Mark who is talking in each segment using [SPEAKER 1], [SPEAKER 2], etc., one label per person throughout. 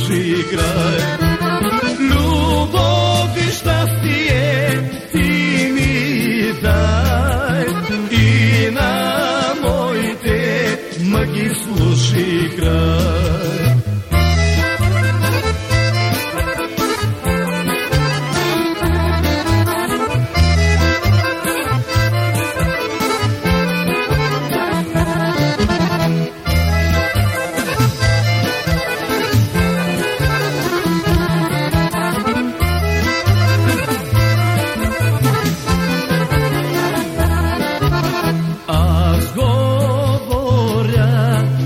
[SPEAKER 1] душу играе. Любовь и счастье ты ми дай, и на моите маги слушай край.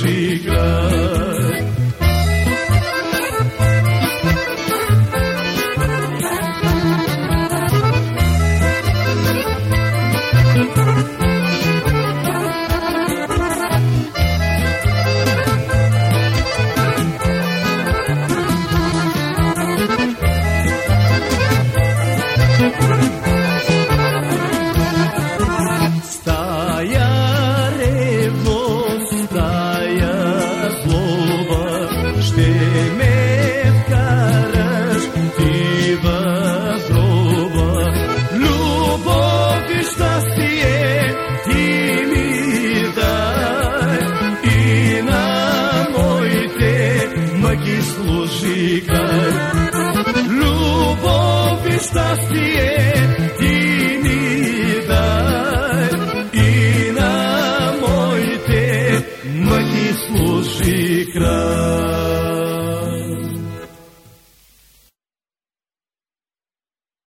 [SPEAKER 1] ¡Sigan! música